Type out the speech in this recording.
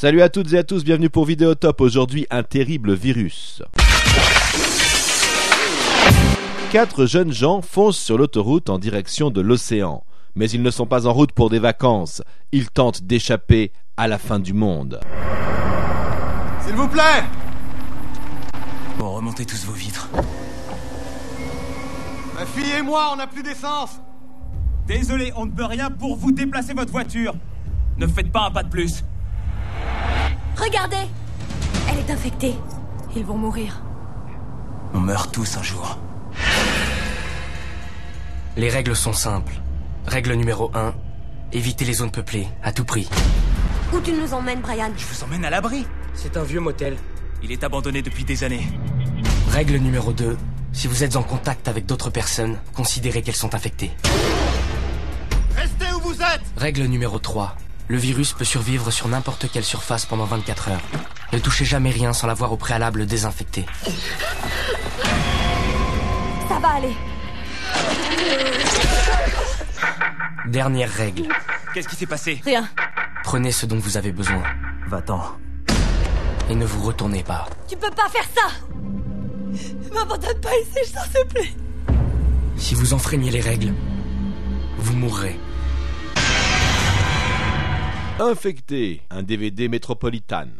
Salut à toutes et à tous, bienvenue pour Vidéotop. Aujourd'hui, un terrible virus. Quatre jeunes gens foncent sur l'autoroute en direction de l'océan. Mais ils ne sont pas en route pour des vacances. Ils tentent d'échapper à la fin du monde. S'il vous plaît Bon, remontez tous vos vitres. Ma fille et moi, on n'a plus d'essence Désolé, on ne peut rien pour vous déplacer votre voiture. Ne faites pas un pas de plus. Regardez Elle est infectée. Ils vont mourir. On meurt tous un jour. Les règles sont simples. Règle numéro 1, évitez les zones peuplées, à tout prix. Où tu nous emmènes, Brian Je vous emmène à l'abri. C'est un vieux motel. Il est abandonné depuis des années. Règle numéro 2, si vous êtes en contact avec d'autres personnes, considérez qu'elles sont infectées. Restez où vous êtes Règle numéro 3, le virus peut survivre sur n'importe quelle surface pendant 24 heures. Ne touchez jamais rien sans l'avoir au préalable désinfecté. Ça va aller. Dernière règle, Qu'est-ce qui s'est passé? Rien. prenez ce dont vous avez besoin Va-t'en. et ne vous retournez pas. Tu peux pas faire ça M'abandonne pas ici, je t'en supplie. Si vous enfreignez les règles, vous mourrez. Infecté, un DVD métropolitane.